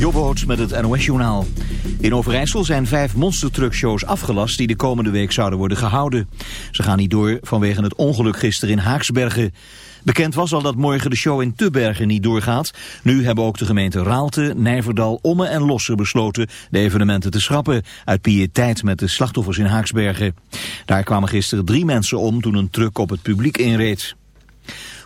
Jobboot met het NOS-journaal. In Overijssel zijn vijf monstertruckshows afgelast die de komende week zouden worden gehouden. Ze gaan niet door vanwege het ongeluk gisteren in Haaksbergen. Bekend was al dat morgen de show in Tubbergen niet doorgaat. Nu hebben ook de gemeenten Raalte, Nijverdal, Omme en Lossen besloten de evenementen te schrappen. Uit pietijd met de slachtoffers in Haaksbergen. Daar kwamen gisteren drie mensen om toen een truck op het publiek inreed.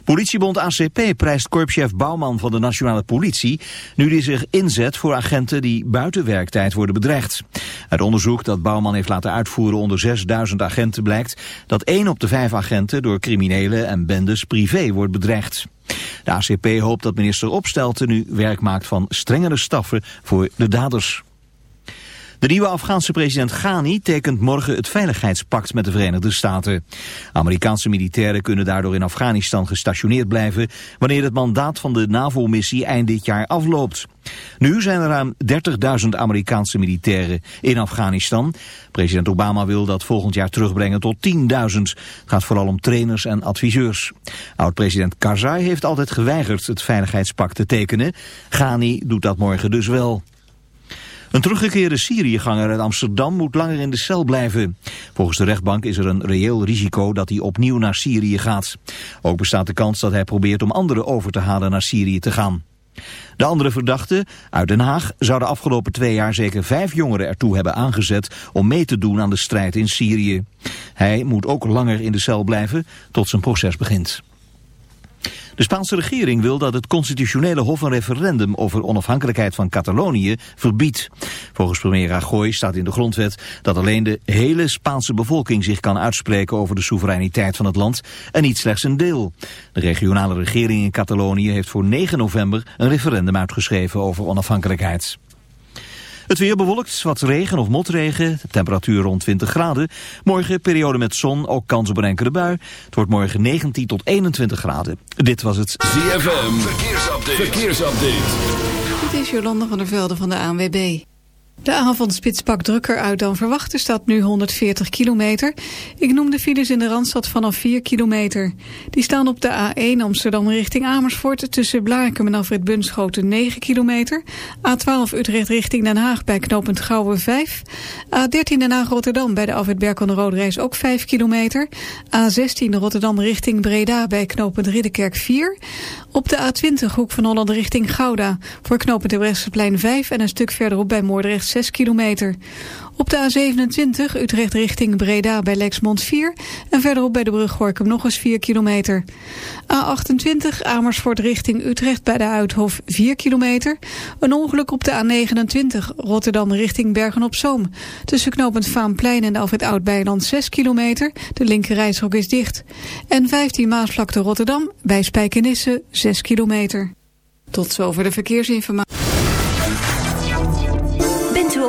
Politiebond ACP prijst korpschef Bouwman van de Nationale Politie... nu die zich inzet voor agenten die buiten werktijd worden bedreigd. Uit onderzoek dat Bouwman heeft laten uitvoeren onder 6000 agenten blijkt... dat 1 op de 5 agenten door criminelen en bendes privé wordt bedreigd. De ACP hoopt dat minister Opstelten nu werk maakt van strengere straffen voor de daders. De nieuwe Afghaanse president Ghani tekent morgen het veiligheidspact met de Verenigde Staten. Amerikaanse militairen kunnen daardoor in Afghanistan gestationeerd blijven wanneer het mandaat van de NAVO-missie eind dit jaar afloopt. Nu zijn er ruim 30.000 Amerikaanse militairen in Afghanistan. President Obama wil dat volgend jaar terugbrengen tot 10.000. Het gaat vooral om trainers en adviseurs. Oud-president Karzai heeft altijd geweigerd het veiligheidspact te tekenen. Ghani doet dat morgen dus wel. Een teruggekeerde Syriëganger uit Amsterdam moet langer in de cel blijven. Volgens de rechtbank is er een reëel risico dat hij opnieuw naar Syrië gaat. Ook bestaat de kans dat hij probeert om anderen over te halen naar Syrië te gaan. De andere verdachte uit Den Haag zou de afgelopen twee jaar zeker vijf jongeren ertoe hebben aangezet om mee te doen aan de strijd in Syrië. Hij moet ook langer in de cel blijven tot zijn proces begint. De Spaanse regering wil dat het constitutionele hof een referendum over onafhankelijkheid van Catalonië verbiedt. Volgens premier Rajoy staat in de grondwet dat alleen de hele Spaanse bevolking zich kan uitspreken over de soevereiniteit van het land en niet slechts een deel. De regionale regering in Catalonië heeft voor 9 november een referendum uitgeschreven over onafhankelijkheid. Het weer bewolkt, wat regen of motregen, temperatuur rond 20 graden. Morgen periode met zon, ook kans op een enkele bui. Het wordt morgen 19 tot 21 graden. Dit was het ZFM, verkeersupdate. verkeersupdate. Dit is Jolanda van der Velde van de ANWB. De avondspits pakt drukker uit dan verwacht. Er staat nu 140 kilometer. Ik noem de files in de Randstad vanaf 4 kilometer. Die staan op de A1 Amsterdam richting Amersfoort... tussen Blaakem en Alfred Bunschoten 9 kilometer. A12 Utrecht richting Den Haag bij knooppunt Gouwen 5. A13 Den Haag-Rotterdam bij de Alfred Berkel Roodreis ook 5 kilometer. A16 Rotterdam richting Breda bij knooppunt Ridderkerk 4. Op de A20 Hoek van Holland richting Gouda... voor knooppunt de Bresseplein 5 en een stuk verderop bij Moordrecht 6 kilometer. Op de A27 Utrecht richting Breda bij Lexmond 4 en verderop bij de brug Gorkum nog eens 4 kilometer. A28 Amersfoort richting Utrecht bij de Uithof 4 kilometer. Een ongeluk op de A29 Rotterdam richting Bergen-op-Zoom. Tussen knooppunt Vaanplein en Alfred Oud-Beiland 6 kilometer. De linkerrijstrook is dicht. En 15 Maasvlakte Rotterdam bij Spijkenisse 6 kilometer. Tot zover de verkeersinformatie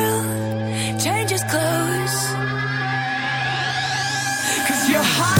girl changes clothes. Cause you're hot.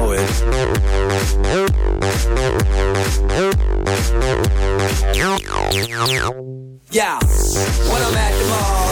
Yeah, when I'm at the mall,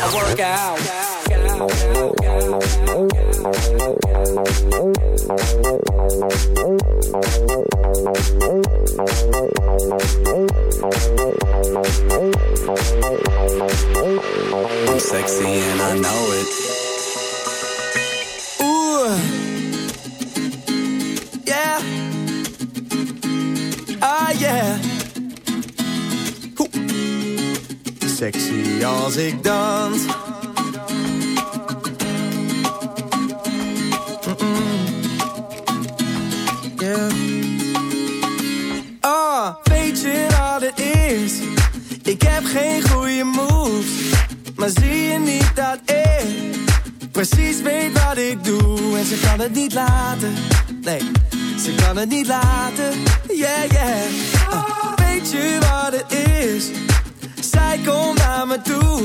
I work out.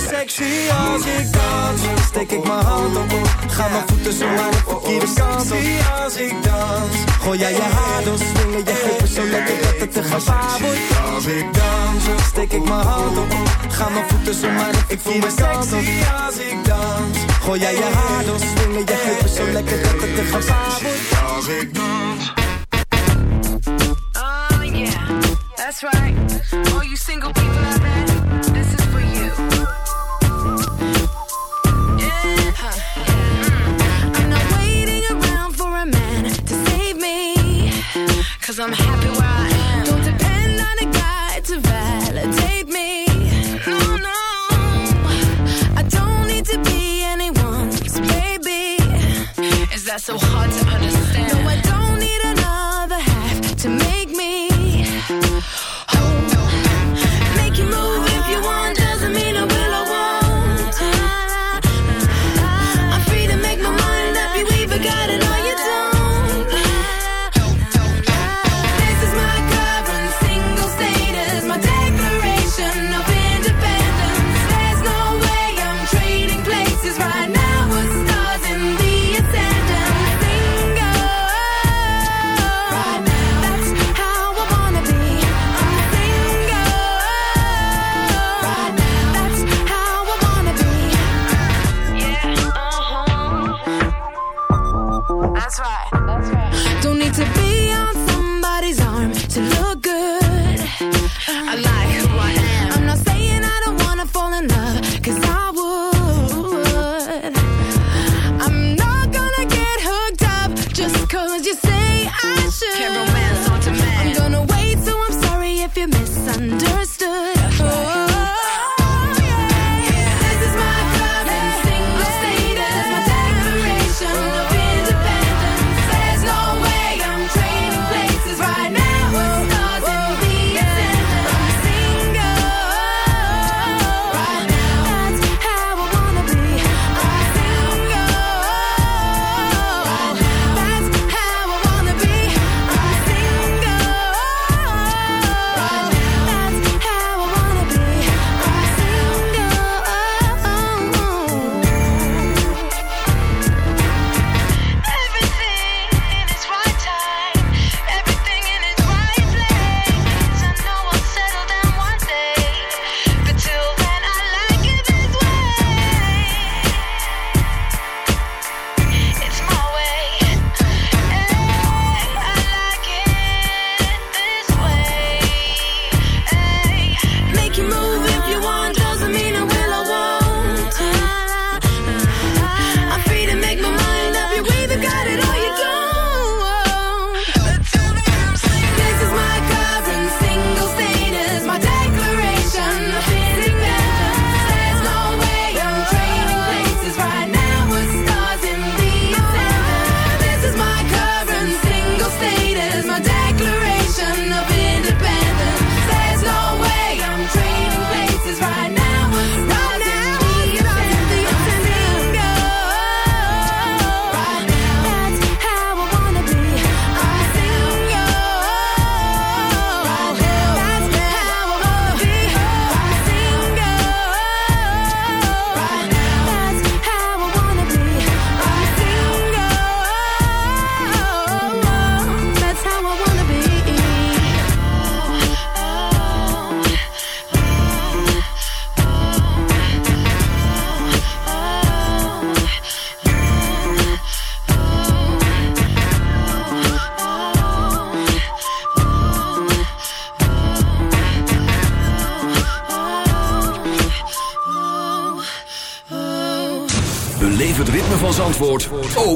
sexy als ik dans. Steek ik mijn hand op, ga mijn voeten zo maar de verkeerde kant op. als ik dans. Gooi jij je haar door, swingen je heupen zo lekker dat het te gevaar wordt. Als ik dans, steek ik mijn hand op, ga mijn voeten zo maar de verkeerde kant op. als ik dans. Gooi jij je haar door, swingen je heupen zo lekker dat het te gevaar wordt. Als ik dans. Oh yeah, that's right. All you single people out there, Cause I'm happy where I am. Don't depend on a guy to validate me. No, no. I don't need to be anyone's baby. Is that so hard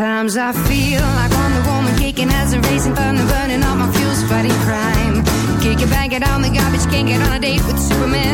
Sometimes I feel like I'm the woman kicking as a racing thunder, burning all my fuels, fighting crime. Kick it, bang it on the garbage, can't get on a date with Superman.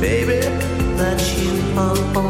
baby, that you are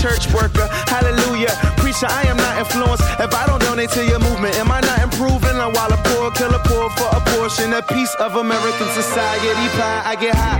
church worker. Hallelujah. Preacher, I am not influenced if I don't donate to your movement. Am I not improving? I'm while a poor killer poor for a portion, a piece of American society pie. I get high.